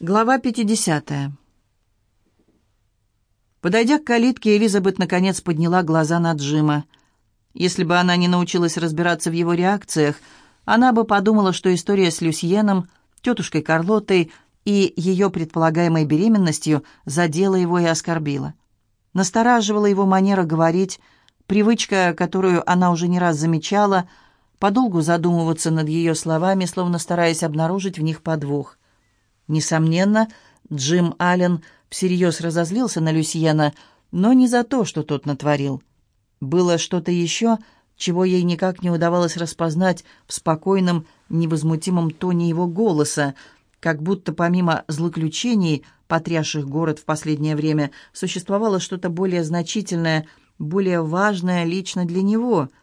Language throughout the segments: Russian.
Глава 50. Подойдя к калитке, Элизабет наконец подняла глаза на Джима. Если бы она не научилась разбираться в его реакциях, она бы подумала, что история с Люсьеном, тетушкой Карлотой и ее предполагаемой беременностью задела его и оскорбила. Настораживала его манера говорить, привычка, которую она уже не раз замечала, подолгу задумываться над ее словами, словно стараясь обнаружить в них подвох. Несомненно, Джим Аллен всерьез разозлился на Люсьена, но не за то, что тот натворил. Было что-то еще, чего ей никак не удавалось распознать в спокойном, невозмутимом тоне его голоса, как будто помимо злоключений, потрясших город в последнее время, существовало что-то более значительное, более важное лично для него —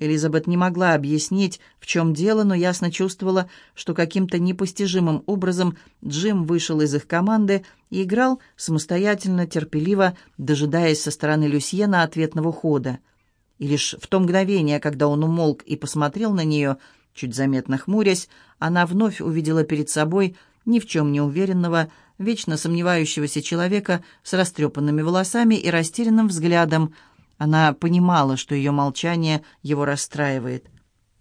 Элизабет не могла объяснить, в чем дело, но ясно чувствовала, что каким-то непостижимым образом Джим вышел из их команды и играл самостоятельно, терпеливо, дожидаясь со стороны Люсьена ответного хода. И лишь в то мгновение, когда он умолк и посмотрел на нее, чуть заметно хмурясь, она вновь увидела перед собой ни в чем не уверенного, вечно сомневающегося человека с растрепанными волосами и растерянным взглядом – она понимала, что ее молчание его расстраивает.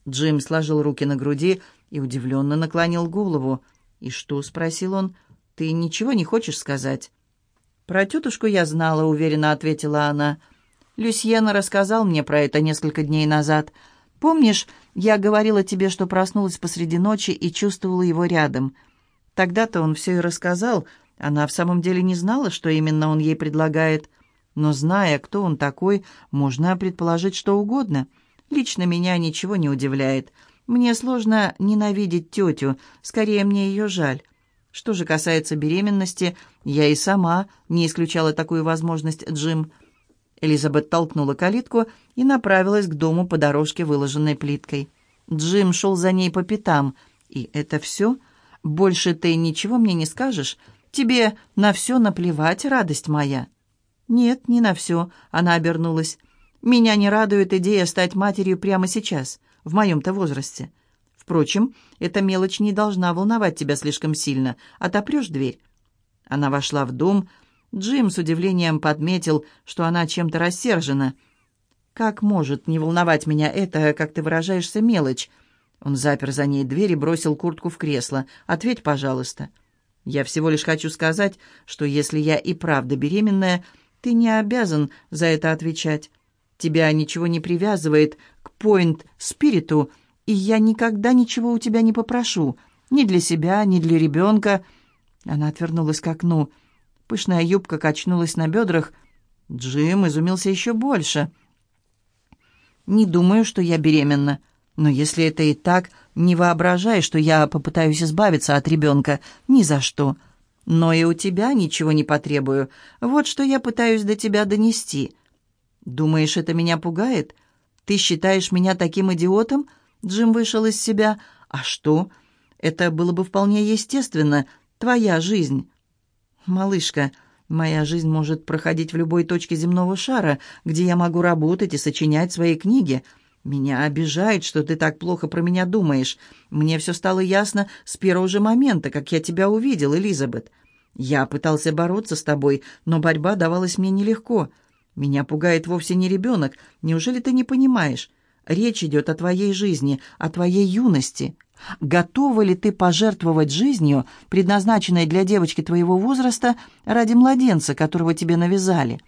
Джим сложил руки на груди и удивленно наклонил голову. «И что?» — спросил он. «Ты ничего не хочешь сказать?» «Про тетушку я знала», — уверенно ответила она. «Люсьена рассказал мне про это несколько дней назад. Помнишь, я говорила тебе, что проснулась посреди ночи и чувствовала его рядом. Тогда-то он все и рассказал. Она в самом деле не знала, что именно он ей предлагает но зная, кто он такой, можно предположить что угодно. Лично меня ничего не удивляет. Мне сложно ненавидеть тетю, скорее мне ее жаль. Что же касается беременности, я и сама не исключала такую возможность, Джим. Элизабет толкнула калитку и направилась к дому по дорожке, выложенной плиткой. Джим шел за ней по пятам. «И это все? Больше ты ничего мне не скажешь? Тебе на все наплевать, радость моя». «Нет, не на все», — она обернулась. «Меня не радует идея стать матерью прямо сейчас, в моем-то возрасте. Впрочем, эта мелочь не должна волновать тебя слишком сильно. Отопрешь дверь». Она вошла в дом. Джим с удивлением подметил, что она чем-то рассержена. «Как может не волновать меня это, как ты выражаешься, мелочь?» Он запер за ней дверь и бросил куртку в кресло. «Ответь, пожалуйста». «Я всего лишь хочу сказать, что если я и правда беременная, ты не обязан за это отвечать. Тебя ничего не привязывает к Пойнт-спириту, и я никогда ничего у тебя не попрошу. Ни для себя, ни для ребенка». Она отвернулась к окну. Пышная юбка качнулась на бедрах. Джим изумился еще больше. «Не думаю, что я беременна. Но если это и так, не воображай, что я попытаюсь избавиться от ребенка. Ни за что. Но и у тебя ничего не потребую. Вот что я пытаюсь до тебя донести. Думаешь, это меня пугает? Ты считаешь меня таким идиотом? Джим вышел из себя. А что? Это было бы вполне естественно. Твоя жизнь. Малышка, моя жизнь может проходить в любой точке земного шара, где я могу работать и сочинять свои книги. Меня обижает, что ты так плохо про меня думаешь. Мне все стало ясно с первого же момента, как я тебя увидел, Элизабет. Я пытался бороться с тобой, но борьба давалась мне нелегко. Меня пугает вовсе не ребенок. Неужели ты не понимаешь? Речь идет о твоей жизни, о твоей юности. Готова ли ты пожертвовать жизнью, предназначенной для девочки твоего возраста, ради младенца, которого тебе навязали?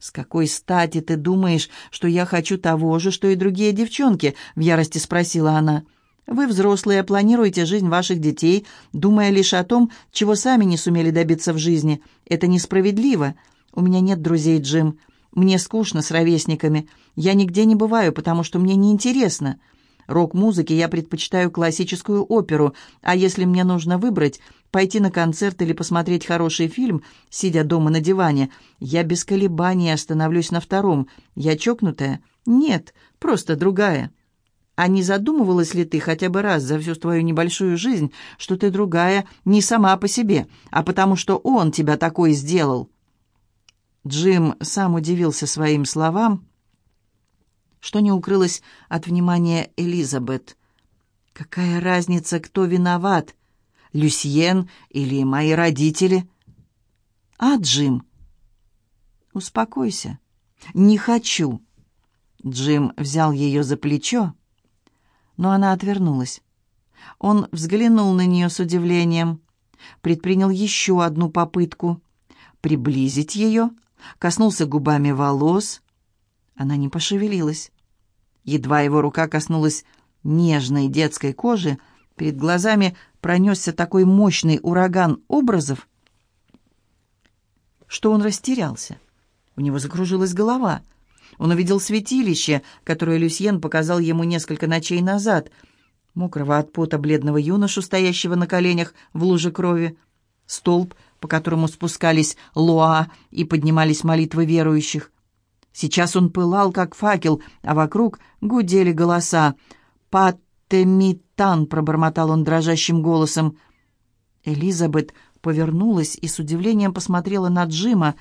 С какой стати ты думаешь, что я хочу того же, что и другие девчонки? В ярости спросила она. — вы, взрослые, планируете жизнь ваших детей, думая лишь о том, чего сами не сумели добиться в жизни. Это несправедливо. У меня нет друзей, Джим. Мне скучно с ровесниками. Я нигде не бываю, потому что мне неинтересно. Рок-музыке я предпочитаю классическую оперу, а если мне нужно выбрать, пойти на концерт или посмотреть хороший фильм, сидя дома на диване, я без колебаний остановлюсь на втором. Я чокнутая? Нет, просто другая. А не задумывалась ли ты хотя бы раз за всю твою небольшую жизнь, что ты другая не сама по себе, а потому что он тебя такой сделал?» Джим сам удивился своим словам, что не укрылось от внимания Элизабет. «Какая разница, кто виноват? Люсьен или мои родители. А Джим? Успокойся. Не хочу. Джим взял ее за плечо, но она отвернулась. Он взглянул на нее с удивлением, предпринял еще одну попытку приблизить ее, коснулся губами волос. Она не пошевелилась. Едва его рука коснулась нежной детской кожи, перед глазами пронесся такой мощный ураган образов, что он растерялся. У него закружилась голова. Он увидел святилище, которое Люсьен показал ему несколько ночей назад, мокрого от пота бледного юношу, стоящего на коленях в луже крови, столб, по которому спускались лоа и поднимались молитвы верующих. Сейчас он пылал, как факел, а вокруг гудели голоса. «Паттемитан!» — пробормотал он дрожащим голосом. Элизабет повернулась и с удивлением посмотрела на Джима.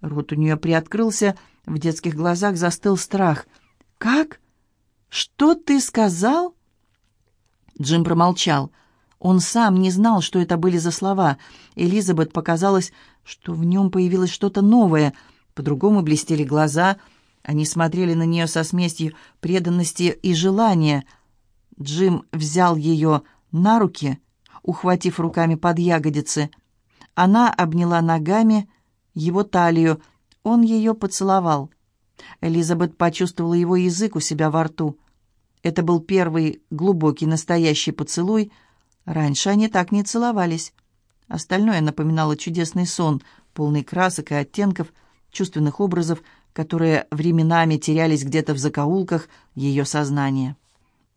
Рот у нее приоткрылся, в детских глазах застыл страх. «Как? Что ты сказал?» Джим промолчал. Он сам не знал, что это были за слова. Элизабет показалось, что в нем появилось что-то новое. По-другому блестели глаза. Они смотрели на нее со смесью преданности и желания. Джим взял ее на руки, ухватив руками под ягодицы. Она обняла ногами его талию. Он ее поцеловал. Элизабет почувствовала его язык у себя во рту. Это был первый глубокий настоящий поцелуй — Раньше они так не целовались. Остальное напоминало чудесный сон, полный красок и оттенков, чувственных образов, которые временами терялись где-то в закоулках ее сознания.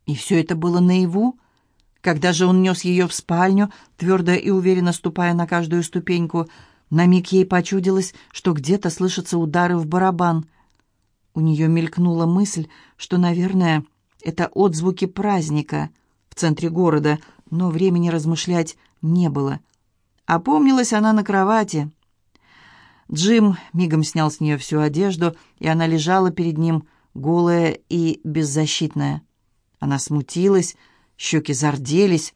И все это было наяву? Когда же он нес ее в спальню, твердо и уверенно ступая на каждую ступеньку, на миг ей почудилось, что где-то слышатся удары в барабан. У нее мелькнула мысль, что, наверное, это отзвуки праздника в центре города, но времени размышлять не было. Опомнилась она на кровати. Джим мигом снял с нее всю одежду, и она лежала перед ним, голая и беззащитная. Она смутилась, щеки зарделись,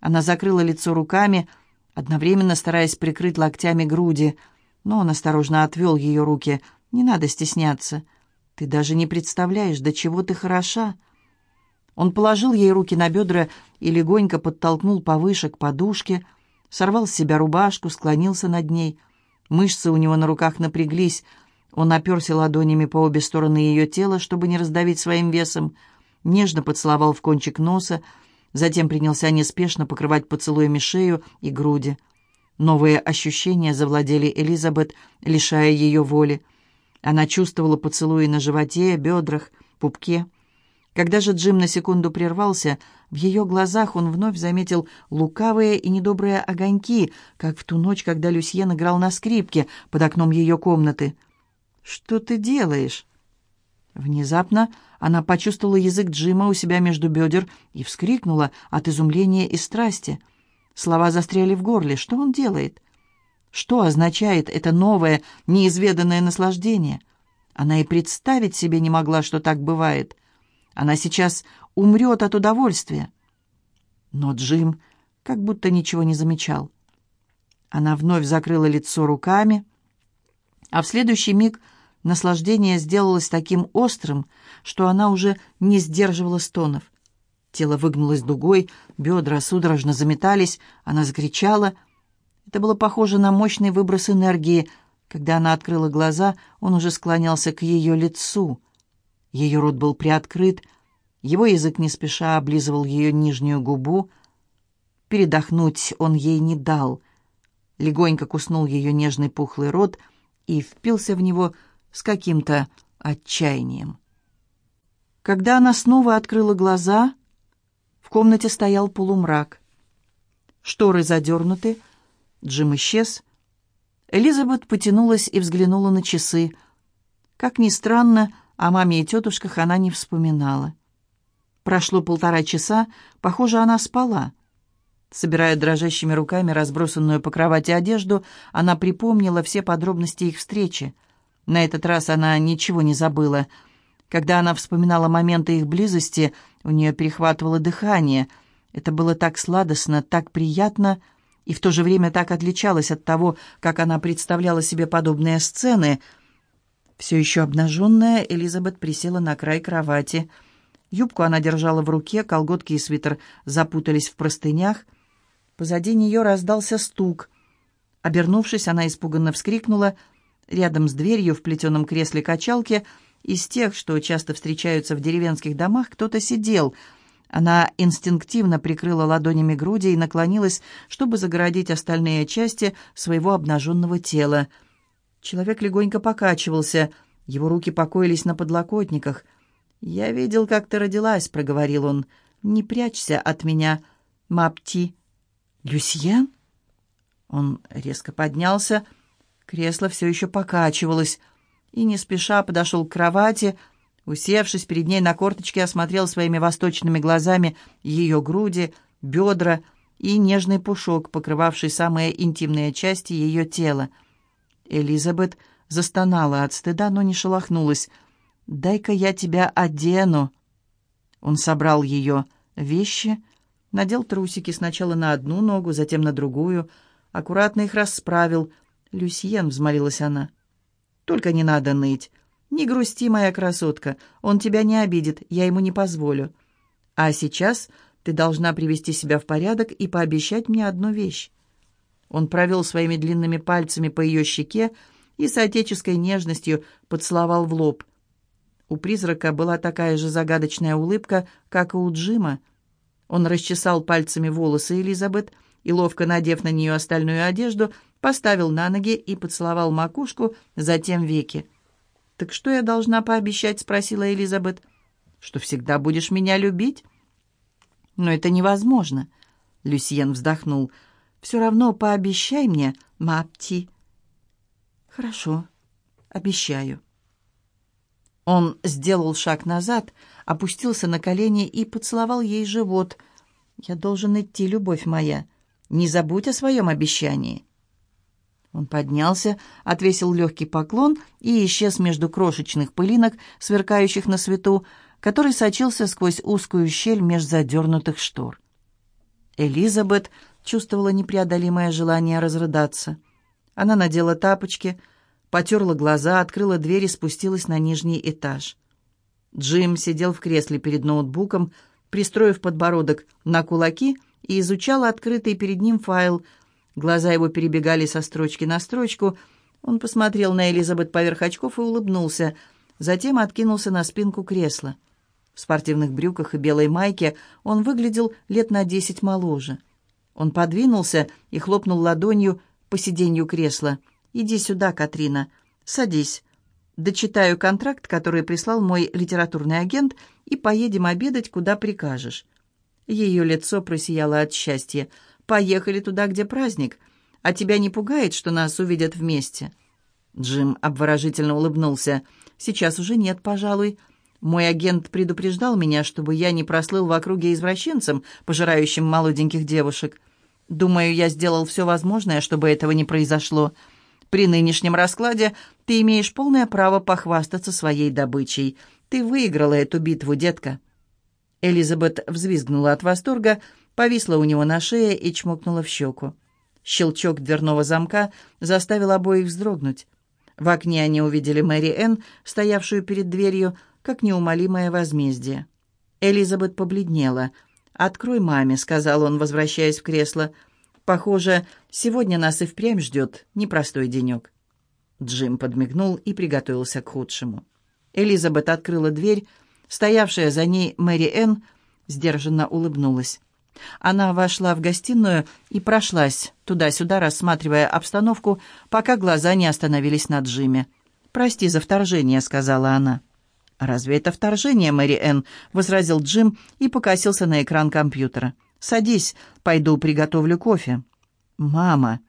она закрыла лицо руками, одновременно стараясь прикрыть локтями груди, но он осторожно отвел ее руки. «Не надо стесняться. Ты даже не представляешь, до чего ты хороша». Он положил ей руки на бедра и легонько подтолкнул повыше к подушке, сорвал с себя рубашку, склонился над ней. Мышцы у него на руках напряглись. Он оперся ладонями по обе стороны ее тела, чтобы не раздавить своим весом, нежно поцеловал в кончик носа, затем принялся неспешно покрывать поцелуями шею и груди. Новые ощущения завладели Элизабет, лишая ее воли. Она чувствовала поцелуи на животе, бедрах, пупке. Когда же Джим на секунду прервался, в ее глазах он вновь заметил лукавые и недобрые огоньки, как в ту ночь, когда Люсьен играл на скрипке под окном ее комнаты. «Что ты делаешь?» Внезапно она почувствовала язык Джима у себя между бедер и вскрикнула от изумления и страсти. Слова застряли в горле. Что он делает? Что означает это новое, неизведанное наслаждение? Она и представить себе не могла, что так бывает. Она сейчас умрет от удовольствия. Но Джим как будто ничего не замечал. Она вновь закрыла лицо руками, а в следующий миг наслаждение сделалось таким острым, что она уже не сдерживала стонов. Тело выгнулось дугой, бедра судорожно заметались, она закричала. Это было похоже на мощный выброс энергии. Когда она открыла глаза, он уже склонялся к ее лицу — ее рот был приоткрыт, его язык не спеша облизывал ее нижнюю губу. Передохнуть он ей не дал. Легонько куснул ее нежный пухлый рот и впился в него с каким-то отчаянием. Когда она снова открыла глаза, в комнате стоял полумрак. Шторы задернуты, Джим исчез. Элизабет потянулась и взглянула на часы. Как ни странно, о маме и тетушках она не вспоминала. Прошло полтора часа, похоже, она спала. Собирая дрожащими руками разбросанную по кровати одежду, она припомнила все подробности их встречи. На этот раз она ничего не забыла. Когда она вспоминала моменты их близости, у нее перехватывало дыхание. Это было так сладостно, так приятно и в то же время так отличалось от того, как она представляла себе подобные сцены. Все еще обнаженная, Элизабет присела на край кровати. Юбку она держала в руке, колготки и свитер запутались в простынях. Позади нее раздался стук. Обернувшись, она испуганно вскрикнула. Рядом с дверью в плетеном кресле качалки из тех, что часто встречаются в деревенских домах, кто-то сидел — она инстинктивно прикрыла ладонями груди и наклонилась, чтобы загородить остальные части своего обнаженного тела. Человек легонько покачивался, его руки покоились на подлокотниках. «Я видел, как ты родилась», — проговорил он. «Не прячься от меня, Мапти». «Люсьен?» Он резко поднялся, кресло все еще покачивалось, и не спеша подошел к кровати, — Усевшись перед ней на корточке, осмотрел своими восточными глазами ее груди, бедра и нежный пушок, покрывавший самые интимные части ее тела. Элизабет застонала от стыда, но не шелохнулась. «Дай-ка я тебя одену». Он собрал ее вещи, надел трусики сначала на одну ногу, затем на другую, аккуратно их расправил. «Люсьен», — взмолилась она, — «только не надо ныть». «Не грусти, моя красотка, он тебя не обидит, я ему не позволю. А сейчас ты должна привести себя в порядок и пообещать мне одну вещь». Он провел своими длинными пальцами по ее щеке и с отеческой нежностью поцеловал в лоб. У призрака была такая же загадочная улыбка, как и у Джима. Он расчесал пальцами волосы Элизабет и, ловко надев на нее остальную одежду, поставил на ноги и поцеловал макушку, затем веки. «Так что я должна пообещать?» — спросила Элизабет. «Что всегда будешь меня любить?» «Но это невозможно», — Люсьен вздохнул. «Все равно пообещай мне, Мапти». «Хорошо, обещаю». Он сделал шаг назад, опустился на колени и поцеловал ей живот. «Я должен идти, любовь моя. Не забудь о своем обещании». Он поднялся, отвесил легкий поклон и исчез между крошечных пылинок, сверкающих на свету, который сочился сквозь узкую щель меж задернутых штор. Элизабет чувствовала непреодолимое желание разрыдаться. Она надела тапочки, потерла глаза, открыла дверь и спустилась на нижний этаж. Джим сидел в кресле перед ноутбуком, пристроив подбородок на кулаки и изучал открытый перед ним файл — Глаза его перебегали со строчки на строчку. Он посмотрел на Элизабет поверх очков и улыбнулся. Затем откинулся на спинку кресла. В спортивных брюках и белой майке он выглядел лет на десять моложе. Он подвинулся и хлопнул ладонью по сиденью кресла. «Иди сюда, Катрина. Садись. Дочитаю контракт, который прислал мой литературный агент, и поедем обедать, куда прикажешь». Ее лицо просияло от счастья. Поехали туда, где праздник. А тебя не пугает, что нас увидят вместе?» Джим обворожительно улыбнулся. «Сейчас уже нет, пожалуй. Мой агент предупреждал меня, чтобы я не прослыл в округе извращенцем, пожирающим молоденьких девушек. Думаю, я сделал все возможное, чтобы этого не произошло. При нынешнем раскладе ты имеешь полное право похвастаться своей добычей. Ты выиграла эту битву, детка». Элизабет взвизгнула от восторга, повисла у него на шее и чмокнула в щеку. Щелчок дверного замка заставил обоих вздрогнуть. В окне они увидели Мэри Энн, стоявшую перед дверью, как неумолимое возмездие. Элизабет побледнела. «Открой маме», — сказал он, возвращаясь в кресло. «Похоже, сегодня нас и впрямь ждет непростой денек». Джим подмигнул и приготовился к худшему. Элизабет открыла дверь. Стоявшая за ней Мэри Энн сдержанно улыбнулась. Она вошла в гостиную и прошлась туда-сюда, рассматривая обстановку, пока глаза не остановились на Джиме. «Прости за вторжение», — сказала она. «Разве это вторжение, Мэри Энн?» — возразил Джим и покосился на экран компьютера. «Садись, пойду приготовлю кофе». «Мама!»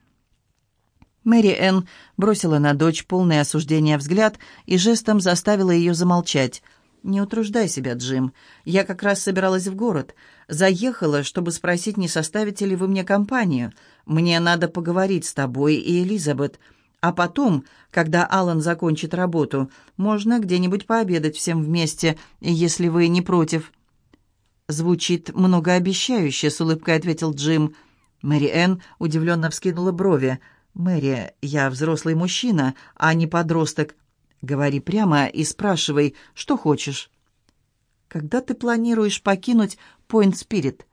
Мэри Энн бросила на дочь полное осуждение взгляд и жестом заставила ее замолчать — «Не утруждай себя, Джим. Я как раз собиралась в город. Заехала, чтобы спросить, не составите ли вы мне компанию. Мне надо поговорить с тобой и Элизабет. А потом, когда Алан закончит работу, можно где-нибудь пообедать всем вместе, если вы не против». «Звучит многообещающе», — с улыбкой ответил Джим. Мэри Энн удивленно вскинула брови. «Мэри, я взрослый мужчина, а не подросток. Говори прямо и спрашивай, что хочешь». «Когда ты планируешь покинуть Пойнт Спирит?»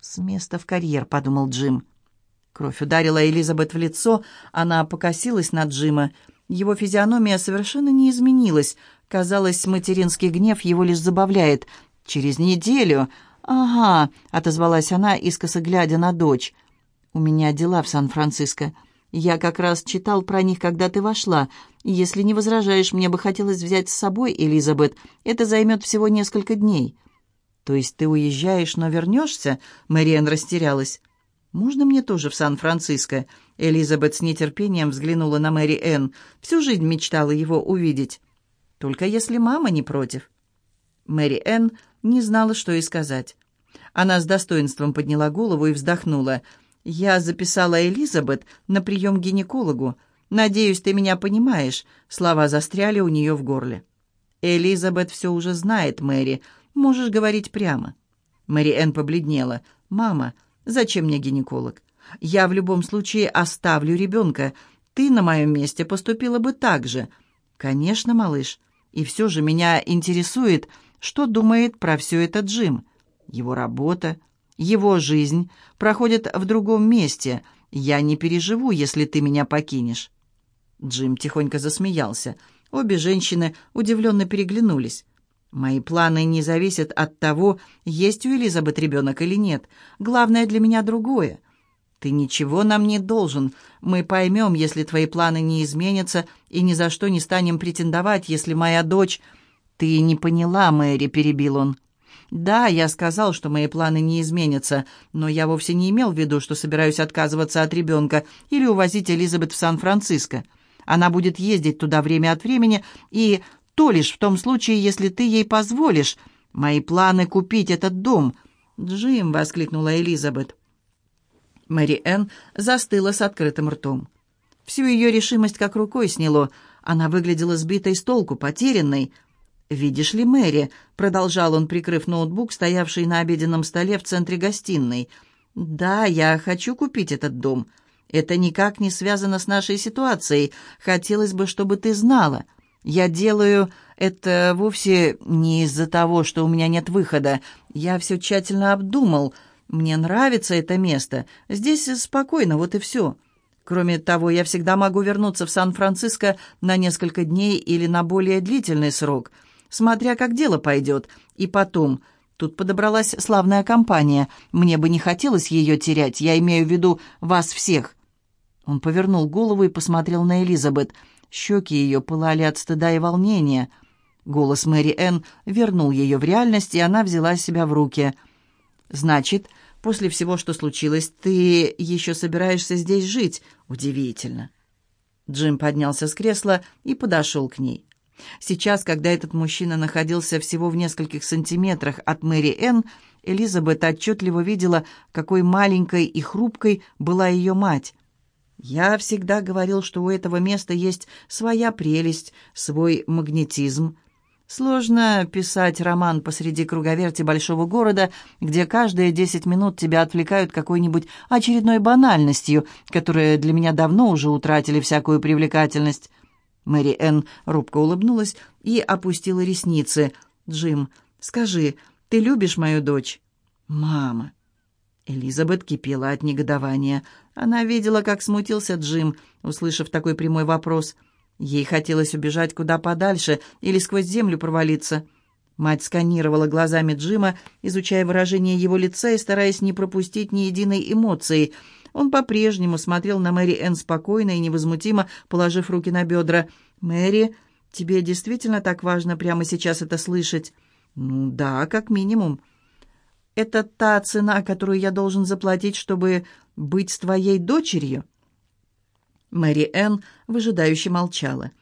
«С места в карьер», — подумал Джим. Кровь ударила Элизабет в лицо, она покосилась на Джима. Его физиономия совершенно не изменилась. Казалось, материнский гнев его лишь забавляет. «Через неделю?» «Ага», — отозвалась она, искоса глядя на дочь. «У меня дела в Сан-Франциско. Я как раз читал про них, когда ты вошла. Если не возражаешь, мне бы хотелось взять с собой Элизабет. Это займет всего несколько дней». «То есть ты уезжаешь, но вернешься?» Мэриэн растерялась. «Можно мне тоже в Сан-Франциско?» Элизабет с нетерпением взглянула на Мэри Энн. Всю жизнь мечтала его увидеть. «Только если мама не против». Мэри Энн не знала, что и сказать. Она с достоинством подняла голову и вздохнула. «Я записала Элизабет на прием к гинекологу. Надеюсь, ты меня понимаешь». Слова застряли у нее в горле. «Элизабет все уже знает, Мэри. Можешь говорить прямо». Мэри Энн побледнела. «Мама, зачем мне гинеколог? Я в любом случае оставлю ребенка. Ты на моем месте поступила бы так же». «Конечно, малыш. И все же меня интересует, что думает про все это Джим. Его работа, его жизнь проходит в другом месте. Я не переживу, если ты меня покинешь». Джим тихонько засмеялся. Обе женщины удивленно переглянулись. «Мои планы не зависят от того, есть у Элизабет ребенок или нет. Главное для меня другое. Ты ничего нам не должен. Мы поймем, если твои планы не изменятся, и ни за что не станем претендовать, если моя дочь...» «Ты не поняла, Мэри», — перебил он. «Да, я сказал, что мои планы не изменятся, но я вовсе не имел в виду, что собираюсь отказываться от ребенка или увозить Элизабет в Сан-Франциско. Она будет ездить туда время от времени, и то лишь в том случае, если ты ей позволишь. Мои планы купить этот дом». «Джим!» — воскликнула Элизабет. Мэри Энн застыла с открытым ртом. Всю ее решимость как рукой сняло. Она выглядела сбитой с толку, потерянной — «Видишь ли, Мэри», — продолжал он, прикрыв ноутбук, стоявший на обеденном столе в центре гостиной, «да, я хочу купить этот дом. Это никак не связано с нашей ситуацией. Хотелось бы, чтобы ты знала. Я делаю это вовсе не из-за того, что у меня нет выхода. Я все тщательно обдумал. Мне нравится это место. Здесь спокойно, вот и все». Кроме того, я всегда могу вернуться в Сан-Франциско на несколько дней или на более длительный срок — смотря как дело пойдет. И потом, тут подобралась славная компания. Мне бы не хотелось ее терять, я имею в виду вас всех». Он повернул голову и посмотрел на Элизабет. Щеки ее пылали от стыда и волнения. Голос Мэри Энн вернул ее в реальность, и она взяла себя в руки. «Значит, после всего, что случилось, ты еще собираешься здесь жить? Удивительно». Джим поднялся с кресла и подошел к ней. Сейчас, когда этот мужчина находился всего в нескольких сантиметрах от Мэри Энн, Элизабет отчетливо видела, какой маленькой и хрупкой была ее мать. «Я всегда говорил, что у этого места есть своя прелесть, свой магнетизм. Сложно писать роман посреди круговерти большого города, где каждые десять минут тебя отвлекают какой-нибудь очередной банальностью, которая для меня давно уже утратили всякую привлекательность». Мэри Энн робко улыбнулась и опустила ресницы. «Джим, скажи, ты любишь мою дочь?» «Мама!» Элизабет кипела от негодования. Она видела, как смутился Джим, услышав такой прямой вопрос. Ей хотелось убежать куда подальше или сквозь землю провалиться. Мать сканировала глазами Джима, изучая выражение его лица и стараясь не пропустить ни единой эмоции — он по-прежнему смотрел на Мэри Энн спокойно и невозмутимо, положив руки на бедра. «Мэри, тебе действительно так важно прямо сейчас это слышать?» «Ну да, как минимум». «Это та цена, которую я должен заплатить, чтобы быть с твоей дочерью?» Мэри Энн выжидающе молчала.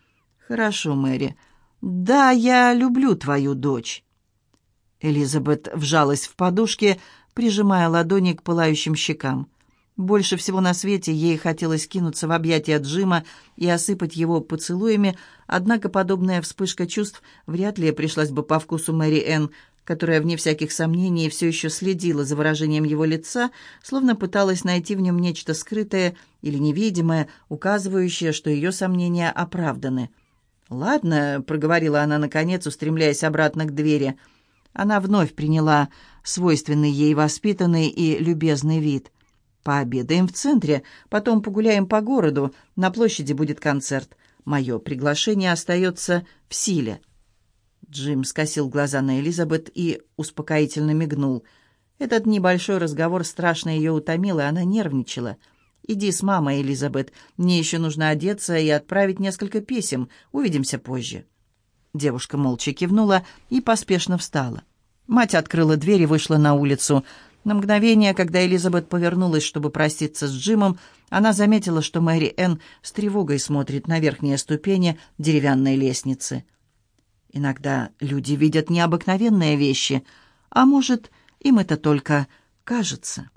«Хорошо, Мэри. Да, я люблю твою дочь». Элизабет вжалась в подушке, прижимая ладони к пылающим щекам. Больше всего на свете ей хотелось кинуться в объятия Джима и осыпать его поцелуями, однако подобная вспышка чувств вряд ли пришлась бы по вкусу Мэри Энн. Которая, вне всяких сомнений, все еще следила за выражением его лица, словно пыталась найти в нем нечто скрытое или невидимое, указывающее, что ее сомнения оправданы. «Ладно», — проговорила она, наконец, устремляясь обратно к двери. Она вновь приняла свойственный ей воспитанный и любезный вид. «Пообедаем в центре, потом погуляем по городу, на площади будет концерт. Мое приглашение остается в силе». Джим скосил глаза на Элизабет и успокоительно мигнул. Этот небольшой разговор страшно ее утомил, и она нервничала. «Иди с мамой, Элизабет. Мне еще нужно одеться и отправить несколько писем. Увидимся позже». Девушка молча кивнула и поспешно встала. Мать открыла дверь и вышла на улицу. На мгновение, когда Элизабет повернулась, чтобы проститься с Джимом, она заметила, что Мэри Энн с тревогой смотрит на верхние ступени деревянной лестницы. Иногда люди видят необыкновенные вещи, а может, им это только кажется.